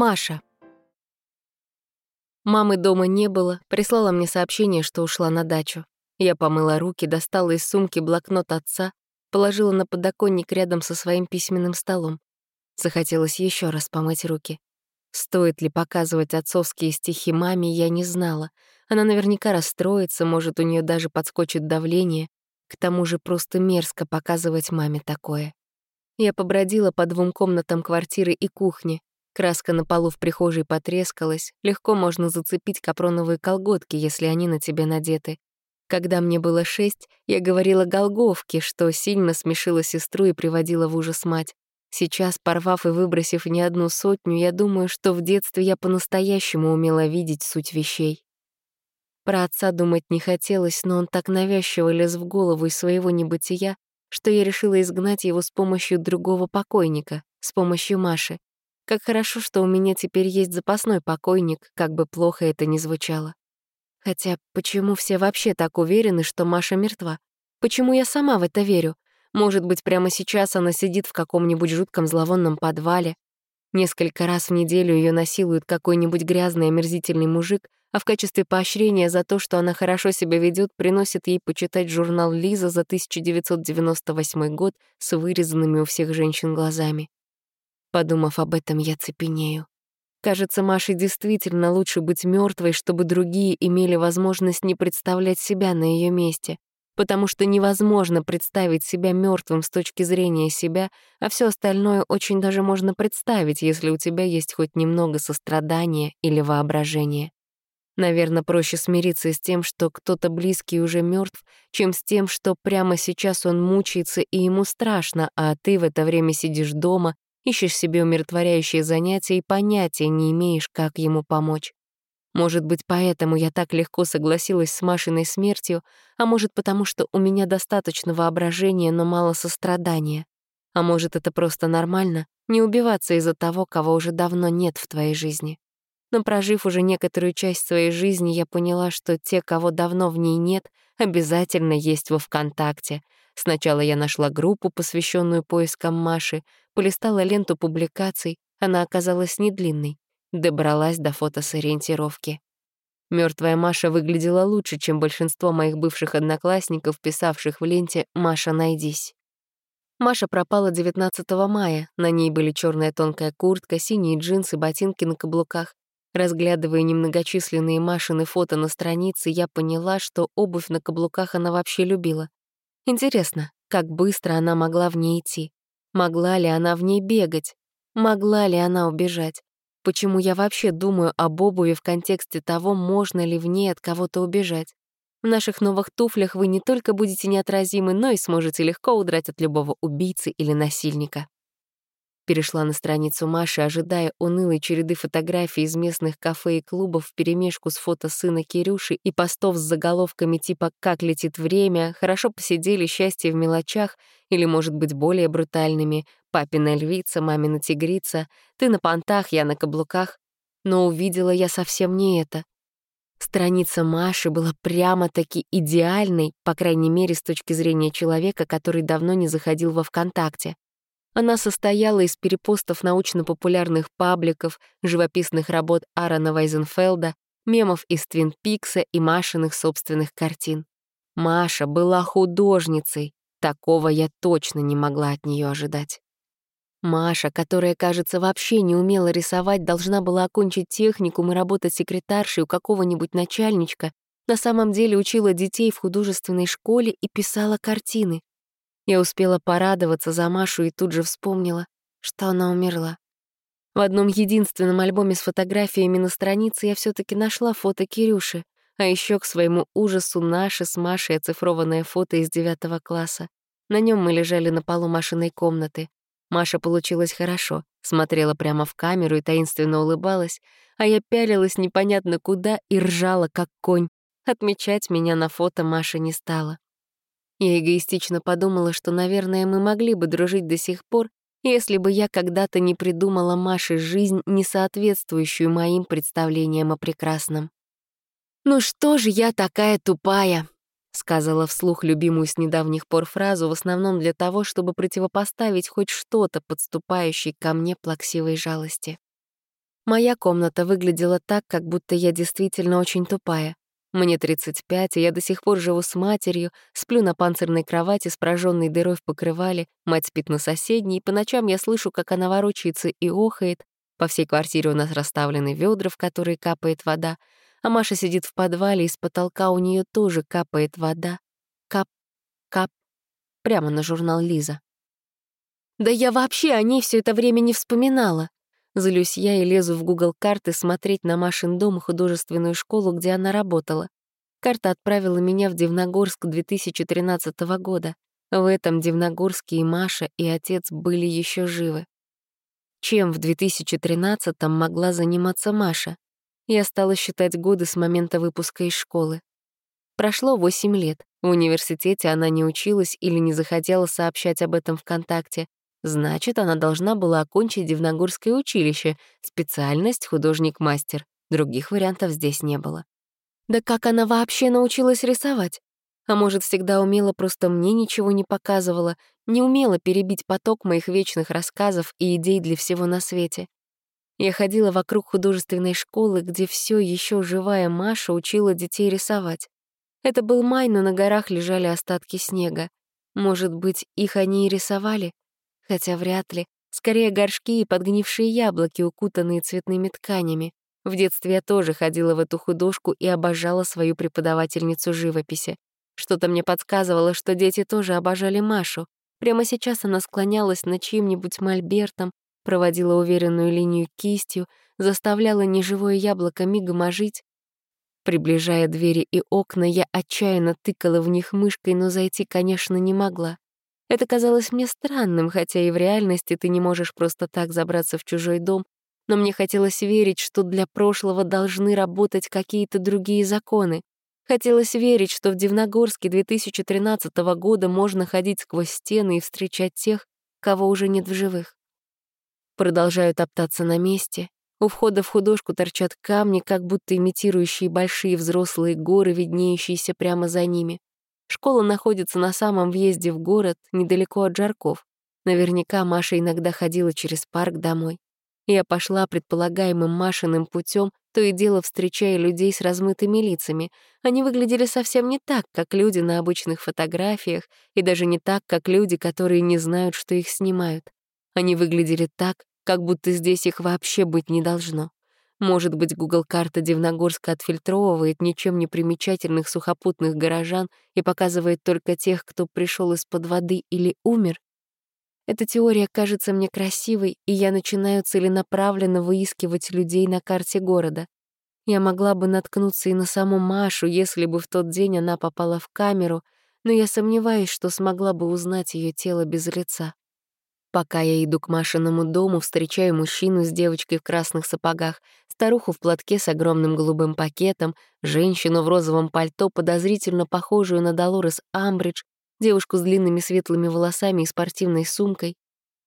Маша. Мамы дома не было, прислала мне сообщение, что ушла на дачу. Я помыла руки, достала из сумки блокнот отца, положила на подоконник рядом со своим письменным столом. Захотелось еще раз помыть руки. Стоит ли показывать отцовские стихи маме, я не знала. Она наверняка расстроится, может, у нее даже подскочит давление. К тому же просто мерзко показывать маме такое. Я побродила по двум комнатам квартиры и кухни. Краска на полу в прихожей потрескалась. Легко можно зацепить капроновые колготки, если они на тебе надеты. Когда мне было шесть, я говорила «голговки», что сильно смешила сестру и приводила в ужас мать. Сейчас, порвав и выбросив не одну сотню, я думаю, что в детстве я по-настоящему умела видеть суть вещей. Про отца думать не хотелось, но он так навязчиво лез в голову из своего небытия, что я решила изгнать его с помощью другого покойника, с помощью Маши. Как хорошо, что у меня теперь есть запасной покойник, как бы плохо это ни звучало. Хотя почему все вообще так уверены, что Маша мертва? Почему я сама в это верю? Может быть, прямо сейчас она сидит в каком-нибудь жутком зловонном подвале. Несколько раз в неделю ее насилует какой-нибудь грязный омерзительный мужик, а в качестве поощрения за то, что она хорошо себя ведет, приносит ей почитать журнал «Лиза» за 1998 год с вырезанными у всех женщин глазами. Подумав об этом, я цепенею. Кажется, Маше действительно лучше быть мертвой, чтобы другие имели возможность не представлять себя на ее месте, потому что невозможно представить себя мертвым с точки зрения себя, а все остальное очень даже можно представить, если у тебя есть хоть немного сострадания или воображения. Наверное, проще смириться с тем, что кто-то близкий уже мертв, чем с тем, что прямо сейчас он мучается и ему страшно, а ты в это время сидишь дома, ищешь себе умиротворяющие занятия и понятия не имеешь, как ему помочь. Может быть, поэтому я так легко согласилась с Машиной смертью, а может, потому что у меня достаточно воображения, но мало сострадания. А может, это просто нормально — не убиваться из-за того, кого уже давно нет в твоей жизни. Но прожив уже некоторую часть своей жизни, я поняла, что те, кого давно в ней нет, обязательно есть во ВКонтакте. Сначала я нашла группу, посвященную поискам Маши, полистала ленту публикаций, она оказалась не длинной, добралась до фотосориентировки. Мертвая Маша выглядела лучше, чем большинство моих бывших одноклассников, писавших в ленте «Маша, найдись». Маша пропала 19 мая. На ней были черная тонкая куртка, синие джинсы, ботинки на каблуках. Разглядывая немногочисленные Машины фото на странице, я поняла, что обувь на каблуках она вообще любила. Интересно, как быстро она могла в ней идти? Могла ли она в ней бегать? Могла ли она убежать? Почему я вообще думаю об обуви в контексте того, можно ли в ней от кого-то убежать? В наших новых туфлях вы не только будете неотразимы, но и сможете легко удрать от любого убийцы или насильника. Перешла на страницу Маши, ожидая унылой череды фотографий из местных кафе и клубов вперемешку с фото сына Кирюши и постов с заголовками типа «Как летит время», «Хорошо посидели, счастье в мелочах» или, может быть, более брутальными «Папина львица», «Мамина тигрица», «Ты на понтах, я на каблуках». Но увидела я совсем не это. Страница Маши была прямо-таки идеальной, по крайней мере, с точки зрения человека, который давно не заходил во ВКонтакте. Она состояла из перепостов научно-популярных пабликов, живописных работ Аарона Вайзенфелда, мемов из Твин Пикса и Машиных собственных картин. Маша была художницей. Такого я точно не могла от нее ожидать. Маша, которая, кажется, вообще не умела рисовать, должна была окончить техникум и работать секретаршей у какого-нибудь начальничка, на самом деле учила детей в художественной школе и писала картины. Я успела порадоваться за Машу и тут же вспомнила, что она умерла. В одном единственном альбоме с фотографиями на странице я все таки нашла фото Кирюши, а еще к своему ужасу наше с Машей оцифрованное фото из девятого класса. На нем мы лежали на полу Машиной комнаты. Маша получилась хорошо, смотрела прямо в камеру и таинственно улыбалась, а я пялилась непонятно куда и ржала, как конь. Отмечать меня на фото Маша не стала. Я эгоистично подумала, что, наверное, мы могли бы дружить до сих пор, если бы я когда-то не придумала Маше жизнь, не соответствующую моим представлениям о прекрасном. «Ну что же я такая тупая?» — сказала вслух любимую с недавних пор фразу, в основном для того, чтобы противопоставить хоть что-то подступающей ко мне плаксивой жалости. Моя комната выглядела так, как будто я действительно очень тупая. Мне 35, и я до сих пор живу с матерью, сплю на панцирной кровати с прожженной дырой в покрывале, мать спит на соседней, и по ночам я слышу, как она ворочается и охает. По всей квартире у нас расставлены ведра, в которые капает вода, а Маша сидит в подвале, и с потолка у нее тоже капает вода. Кап, кап, прямо на журнал Лиза. Да я вообще о ней все это время не вспоминала. Злюсь я и лезу в Google карты смотреть на Машин дом и художественную школу, где она работала. Карта отправила меня в Дивногорск 2013 года. В этом Дивногорске и Маша, и отец были еще живы. Чем в 2013-м могла заниматься Маша? Я стала считать годы с момента выпуска из школы. Прошло 8 лет. В университете она не училась или не захотела сообщать об этом ВКонтакте. Значит, она должна была окончить Дивногорское училище, специальность художник-мастер. Других вариантов здесь не было. Да как она вообще научилась рисовать? А может, всегда умела, просто мне ничего не показывала, не умела перебить поток моих вечных рассказов и идей для всего на свете. Я ходила вокруг художественной школы, где все еще живая Маша учила детей рисовать. Это был май, но на горах лежали остатки снега. Может быть, их они и рисовали? Хотя вряд ли. Скорее горшки и подгнившие яблоки, укутанные цветными тканями. В детстве я тоже ходила в эту художку и обожала свою преподавательницу живописи. Что-то мне подсказывало, что дети тоже обожали Машу. Прямо сейчас она склонялась над чьим-нибудь мольбертом, проводила уверенную линию кистью, заставляла неживое яблоко мигом ожить. Приближая двери и окна, я отчаянно тыкала в них мышкой, но зайти, конечно, не могла. Это казалось мне странным, хотя и в реальности ты не можешь просто так забраться в чужой дом, но мне хотелось верить, что для прошлого должны работать какие-то другие законы. Хотелось верить, что в Дивногорске 2013 года можно ходить сквозь стены и встречать тех, кого уже нет в живых. Продолжаю топтаться на месте. У входа в художку торчат камни, как будто имитирующие большие взрослые горы, виднеющиеся прямо за ними. Школа находится на самом въезде в город, недалеко от Жарков. Наверняка Маша иногда ходила через парк домой. Я пошла предполагаемым Машиным путем, то и дело встречая людей с размытыми лицами. Они выглядели совсем не так, как люди на обычных фотографиях, и даже не так, как люди, которые не знают, что их снимают. Они выглядели так, как будто здесь их вообще быть не должно. Может быть, Google-карта Дивногорска отфильтровывает ничем не примечательных сухопутных горожан и показывает только тех, кто пришел из-под воды или умер? Эта теория кажется мне красивой, и я начинаю целенаправленно выискивать людей на карте города. Я могла бы наткнуться и на саму Машу, если бы в тот день она попала в камеру, но я сомневаюсь, что смогла бы узнать ее тело без лица. Пока я иду к Машиному дому, встречаю мужчину с девочкой в красных сапогах, старуху в платке с огромным голубым пакетом, женщину в розовом пальто, подозрительно похожую на Долорес Амбридж, девушку с длинными светлыми волосами и спортивной сумкой.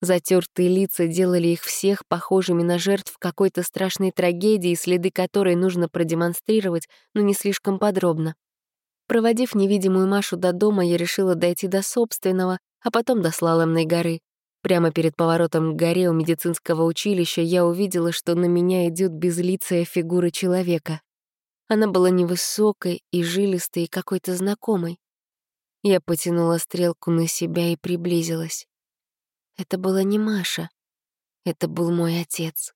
Затертые лица делали их всех похожими на жертв какой-то страшной трагедии, следы которой нужно продемонстрировать, но не слишком подробно. Проводив невидимую Машу до дома, я решила дойти до собственного, а потом до Слаломной горы. Прямо перед поворотом к горе у медицинского училища я увидела, что на меня идет безлицая фигура человека. Она была невысокой и жилистой, и какой-то знакомой. Я потянула стрелку на себя и приблизилась. Это была не Маша. Это был мой отец.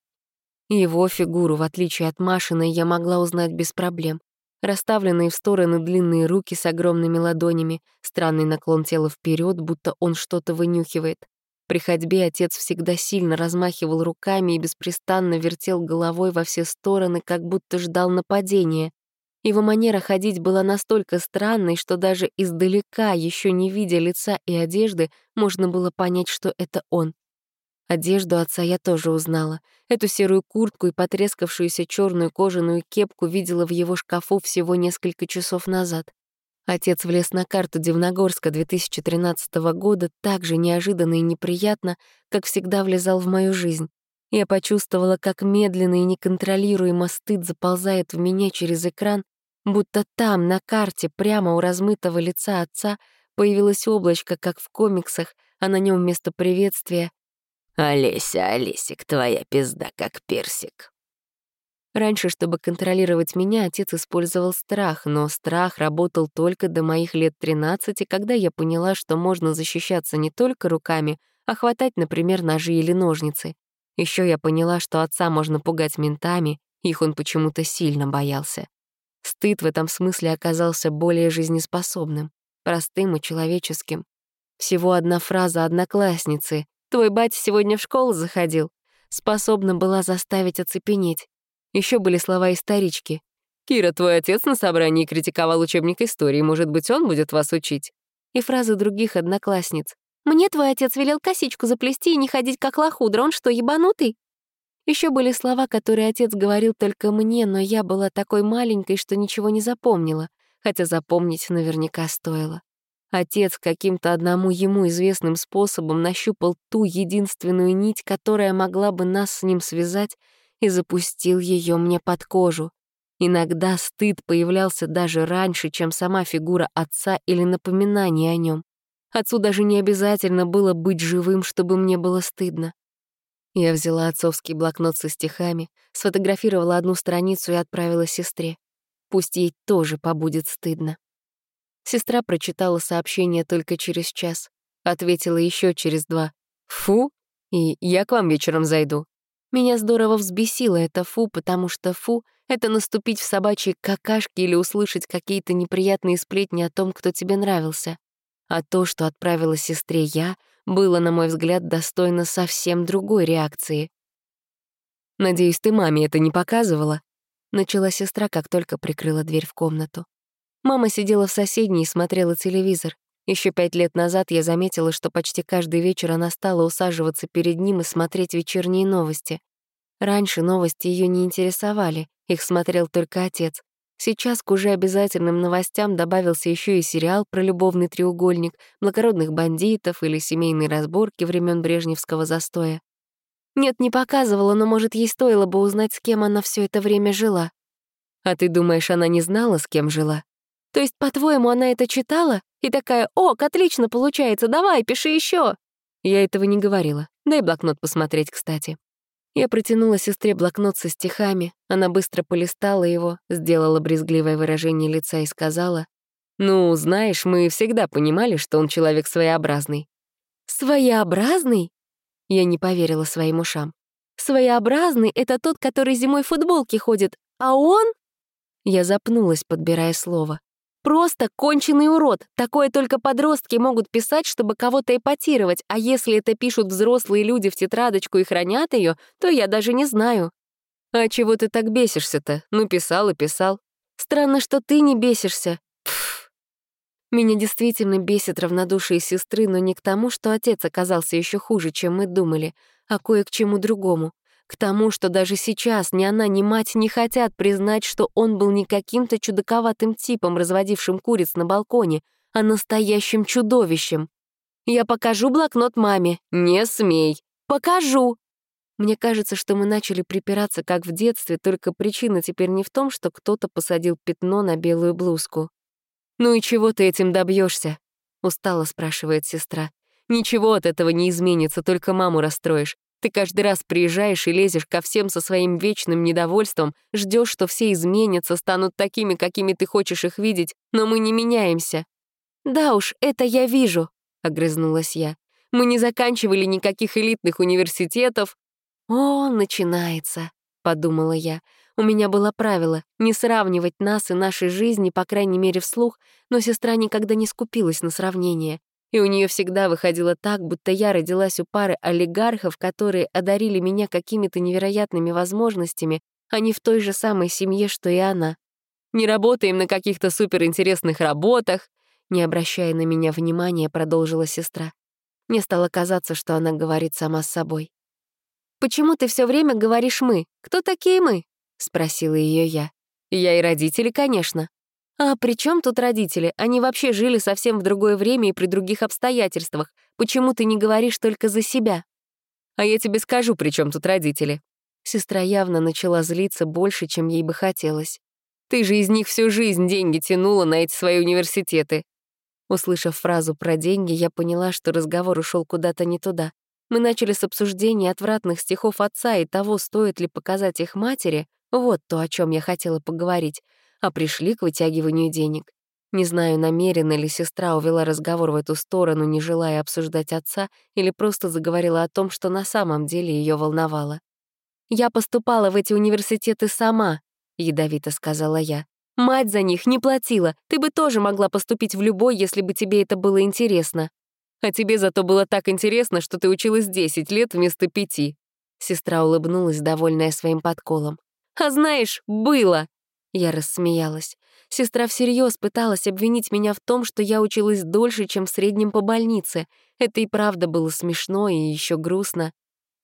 Его фигуру, в отличие от Машиной, я могла узнать без проблем. Расставленные в стороны длинные руки с огромными ладонями, странный наклон тела вперед, будто он что-то вынюхивает. При ходьбе отец всегда сильно размахивал руками и беспрестанно вертел головой во все стороны, как будто ждал нападения. Его манера ходить была настолько странной, что даже издалека, еще не видя лица и одежды, можно было понять, что это он. Одежду отца я тоже узнала. Эту серую куртку и потрескавшуюся черную кожаную кепку видела в его шкафу всего несколько часов назад. Отец влез на карту Дивногорска 2013 года так же неожиданно и неприятно, как всегда влезал в мою жизнь. Я почувствовала, как медленно и неконтролируемо стыд заползает в меня через экран, будто там, на карте, прямо у размытого лица отца, появилось облачко, как в комиксах, а на нем вместо приветствия «Олеся, Олесик, твоя пизда как персик». Раньше, чтобы контролировать меня, отец использовал страх, но страх работал только до моих лет 13, когда я поняла, что можно защищаться не только руками, а хватать, например, ножи или ножницы. Еще я поняла, что отца можно пугать ментами, их он почему-то сильно боялся. Стыд в этом смысле оказался более жизнеспособным, простым и человеческим. Всего одна фраза одноклассницы «Твой батя сегодня в школу заходил» способна была заставить оцепенеть. Еще были слова исторички. «Кира, твой отец на собрании критиковал учебник истории, может быть, он будет вас учить?» И фразы других одноклассниц. «Мне твой отец велел косичку заплести и не ходить как лохудра, он что, ебанутый?» Еще были слова, которые отец говорил только мне, но я была такой маленькой, что ничего не запомнила, хотя запомнить наверняка стоило. Отец каким-то одному ему известным способом нащупал ту единственную нить, которая могла бы нас с ним связать, и запустил ее мне под кожу. Иногда стыд появлялся даже раньше, чем сама фигура отца или напоминание о нем. Отцу даже не обязательно было быть живым, чтобы мне было стыдно. Я взяла отцовский блокнот со стихами, сфотографировала одну страницу и отправила сестре. Пусть ей тоже побудет стыдно. Сестра прочитала сообщение только через час, ответила еще через два. «Фу, и я к вам вечером зайду». Меня здорово взбесило это «фу», потому что «фу» — это наступить в собачьи какашки или услышать какие-то неприятные сплетни о том, кто тебе нравился. А то, что отправила сестре я, было, на мой взгляд, достойно совсем другой реакции. «Надеюсь, ты маме это не показывала?» Начала сестра, как только прикрыла дверь в комнату. Мама сидела в соседней и смотрела телевизор. Еще пять лет назад я заметила, что почти каждый вечер она стала усаживаться перед ним и смотреть вечерние новости. Раньше новости ее не интересовали, их смотрел только отец. Сейчас к уже обязательным новостям добавился еще и сериал про любовный треугольник, благородных бандитов или семейные разборки времен Брежневского застоя. Нет, не показывала, но, может, ей стоило бы узнать, с кем она все это время жила. А ты думаешь, она не знала, с кем жила? То есть, по-твоему, она это читала? И такая, «Ок, отлично получается, давай, пиши еще. Я этого не говорила. Дай блокнот посмотреть, кстати. Я протянула сестре блокнот со стихами, она быстро полистала его, сделала брезгливое выражение лица и сказала, «Ну, знаешь, мы всегда понимали, что он человек своеобразный». «Своеобразный?» Я не поверила своим ушам. «Своеобразный — это тот, который зимой в футболке ходит, а он...» Я запнулась, подбирая слово. Просто конченый урод. Такое только подростки могут писать, чтобы кого-то эпатировать, а если это пишут взрослые люди в тетрадочку и хранят ее, то я даже не знаю. А чего ты так бесишься-то? Ну, писал и писал. Странно, что ты не бесишься. Пф. Меня действительно бесит равнодушие сестры, но не к тому, что отец оказался еще хуже, чем мы думали, а кое к чему другому. К тому, что даже сейчас ни она, ни мать не хотят признать, что он был не каким-то чудаковатым типом, разводившим куриц на балконе, а настоящим чудовищем. «Я покажу блокнот маме. Не смей. Покажу!» Мне кажется, что мы начали припираться, как в детстве, только причина теперь не в том, что кто-то посадил пятно на белую блузку. «Ну и чего ты этим добьешься? устало спрашивает сестра. «Ничего от этого не изменится, только маму расстроишь. Ты каждый раз приезжаешь и лезешь ко всем со своим вечным недовольством, ждешь, что все изменятся, станут такими, какими ты хочешь их видеть, но мы не меняемся. «Да уж, это я вижу», — огрызнулась я. «Мы не заканчивали никаких элитных университетов». «О, начинается», — подумала я. У меня было правило — не сравнивать нас и нашей жизни, по крайней мере, вслух, но сестра никогда не скупилась на сравнение и у нее всегда выходило так, будто я родилась у пары олигархов, которые одарили меня какими-то невероятными возможностями, а не в той же самой семье, что и она. Не работаем на каких-то суперинтересных работах, не обращая на меня внимания, продолжила сестра. Мне стало казаться, что она говорит сама с собой. «Почему ты все время говоришь «мы»? Кто такие мы?» — спросила ее я. «Я и родители, конечно. А при чем тут родители? Они вообще жили совсем в другое время и при других обстоятельствах. Почему ты не говоришь только за себя? А я тебе скажу, при чем тут родители. Сестра явно начала злиться больше, чем ей бы хотелось. Ты же из них всю жизнь деньги тянула на эти свои университеты. Услышав фразу про деньги, я поняла, что разговор ушел куда-то не туда. Мы начали с обсуждения отвратных стихов отца и того, стоит ли показать их матери, Вот то, о чем я хотела поговорить, а пришли к вытягиванию денег. Не знаю, намеренно ли сестра увела разговор в эту сторону, не желая обсуждать отца, или просто заговорила о том, что на самом деле ее волновало. «Я поступала в эти университеты сама», — ядовито сказала я. «Мать за них не платила. Ты бы тоже могла поступить в любой, если бы тебе это было интересно. А тебе зато было так интересно, что ты училась 10 лет вместо пяти». Сестра улыбнулась, довольная своим подколом. «А знаешь, было!» Я рассмеялась. Сестра всерьез пыталась обвинить меня в том, что я училась дольше, чем в среднем по больнице. Это и правда было смешно и еще грустно.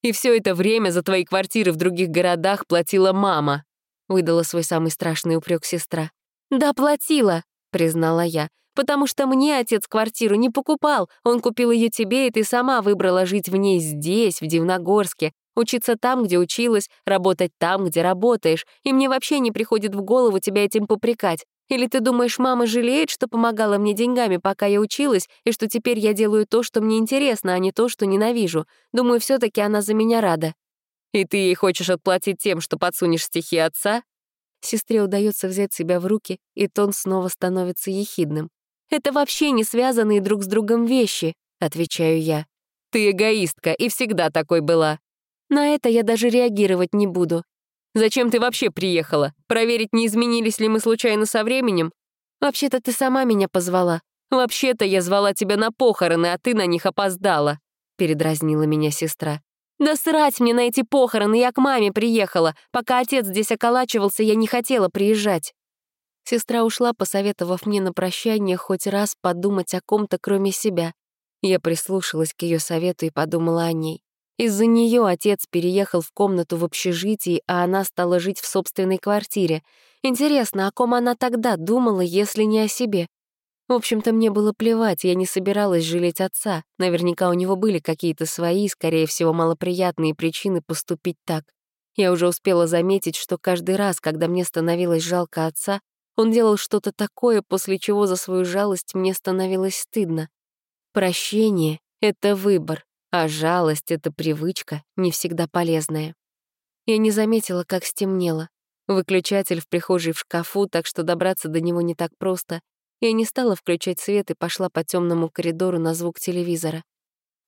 «И все это время за твои квартиры в других городах платила мама», — выдала свой самый страшный упрек сестра. «Да, платила», — признала я, «потому что мне отец квартиру не покупал. Он купил ее тебе, и ты сама выбрала жить в ней здесь, в Дивногорске, Учиться там, где училась, работать там, где работаешь, и мне вообще не приходит в голову тебя этим попрекать. Или ты думаешь, мама жалеет, что помогала мне деньгами, пока я училась, и что теперь я делаю то, что мне интересно, а не то, что ненавижу? Думаю, все таки она за меня рада. И ты ей хочешь отплатить тем, что подсунешь стихи отца? Сестре удается взять себя в руки, и тон снова становится ехидным. «Это вообще не связанные друг с другом вещи», — отвечаю я. «Ты эгоистка и всегда такой была», на это я даже реагировать не буду. Зачем ты вообще приехала? Проверить, не изменились ли мы случайно со временем? Вообще-то ты сама меня позвала. Вообще-то я звала тебя на похороны, а ты на них опоздала. Передразнила меня сестра. Да срать мне на эти похороны, я к маме приехала. Пока отец здесь околачивался, я не хотела приезжать. Сестра ушла, посоветовав мне на прощание хоть раз подумать о ком-то, кроме себя. Я прислушалась к ее совету и подумала о ней. Из-за нее отец переехал в комнату в общежитии, а она стала жить в собственной квартире. Интересно, о ком она тогда думала, если не о себе? В общем-то, мне было плевать, я не собиралась жалеть отца. Наверняка у него были какие-то свои, скорее всего, малоприятные причины поступить так. Я уже успела заметить, что каждый раз, когда мне становилось жалко отца, он делал что-то такое, после чего за свою жалость мне становилось стыдно. Прощение — это выбор. А жалость — это привычка, не всегда полезная. Я не заметила, как стемнело. Выключатель в прихожей в шкафу, так что добраться до него не так просто. Я не стала включать свет и пошла по темному коридору на звук телевизора.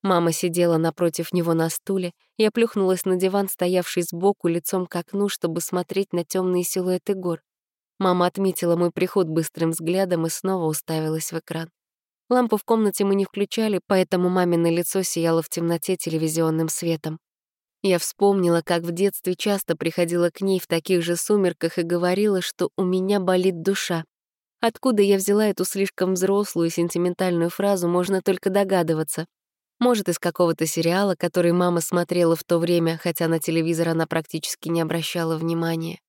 Мама сидела напротив него на стуле, я плюхнулась на диван, стоявший сбоку, лицом к окну, чтобы смотреть на темные силуэты гор. Мама отметила мой приход быстрым взглядом и снова уставилась в экран. Лампу в комнате мы не включали, поэтому мамино лицо сияло в темноте телевизионным светом. Я вспомнила, как в детстве часто приходила к ней в таких же сумерках и говорила, что у меня болит душа. Откуда я взяла эту слишком взрослую и сентиментальную фразу, можно только догадываться. Может, из какого-то сериала, который мама смотрела в то время, хотя на телевизор она практически не обращала внимания.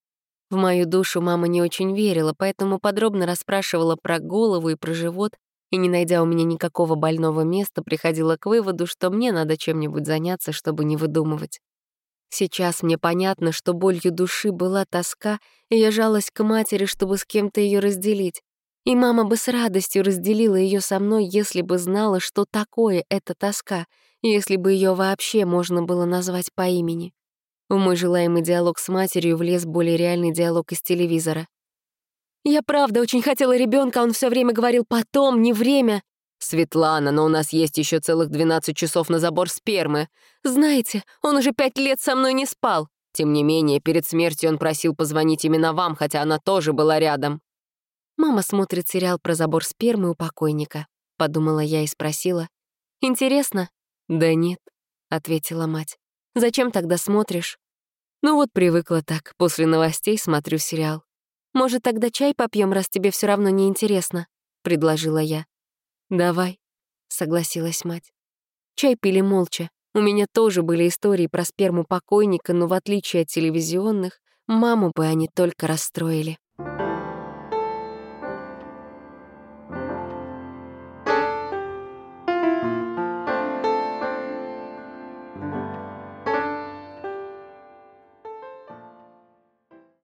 В мою душу мама не очень верила, поэтому подробно расспрашивала про голову и про живот, и, не найдя у меня никакого больного места, приходила к выводу, что мне надо чем-нибудь заняться, чтобы не выдумывать. Сейчас мне понятно, что болью души была тоска, и я жалась к матери, чтобы с кем-то ее разделить. И мама бы с радостью разделила ее со мной, если бы знала, что такое эта тоска, если бы ее вообще можно было назвать по имени. В мой желаемый диалог с матерью влез более реальный диалог из телевизора. Я правда очень хотела ребенка, он все время говорил «потом, не время». «Светлана, но у нас есть еще целых 12 часов на забор спермы. Знаете, он уже пять лет со мной не спал. Тем не менее, перед смертью он просил позвонить именно вам, хотя она тоже была рядом». «Мама смотрит сериал про забор спермы у покойника», — подумала я и спросила. «Интересно?» «Да нет», — ответила мать. «Зачем тогда смотришь?» «Ну вот привыкла так, после новостей смотрю сериал. «Может, тогда чай попьем, раз тебе все равно не интересно?» — предложила я. «Давай», — согласилась мать. Чай пили молча. У меня тоже были истории про сперму покойника, но в отличие от телевизионных, маму бы они только расстроили.